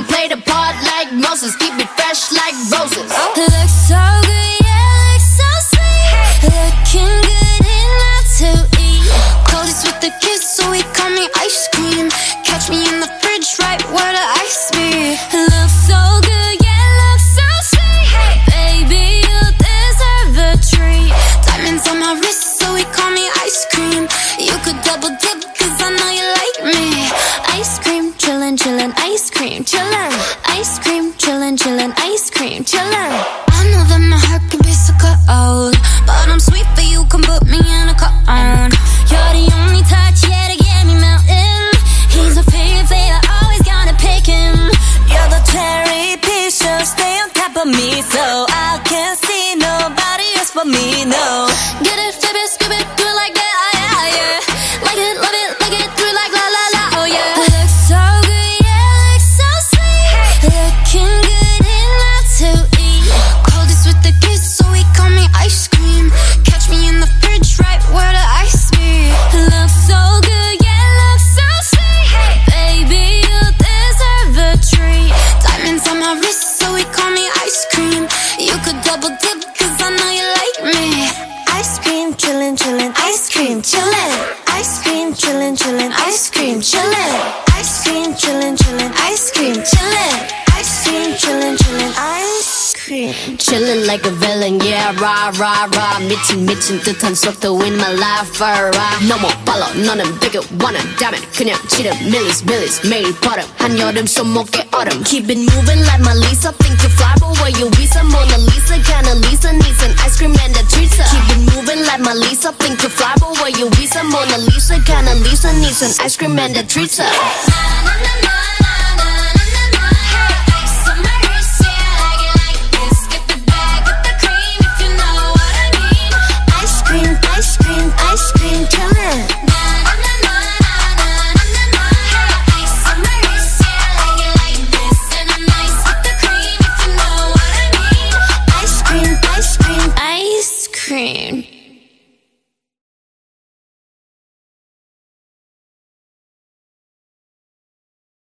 chosen. Play the part like Moses, keep it fresh like roses. Looks so good, yeah, looks so sweet. Looking good enough to eat. Coldest with the kiss, so he call me ice cream. Catch me in the fridge, right where the ice be. Looks so good, yeah, looks so sweet. Baby, you deserve a treat. Diamonds on my wrist, so he call me ice cream. You could double dip, chillin', ice cream, chillin'. Ice cream, chillin', chillin', ice cream, chillin'. I know that my heart ice cream, chillin'. Ice cream, chillin', chillin', ice cream, chillin'. Ice cream, chillin', chillin', ice cream. Chillin' like a villain, yeah, rah, rah, rah. 미친, 미친 듯한 속도 in my life, alright. 너무 빨라, 너는 되게 원한다면 그냥 지름, millies, millies. 매일 버릇, 한여름 손목에 얼음. Keep it moving like my Lisa, think you fly, but where you visa? Mona Lisa, kinda Lisa, My Lisa, think you fly, but where you visa? Mona Lisa, kinda Lisa, needs an ice cream and a treat. Na.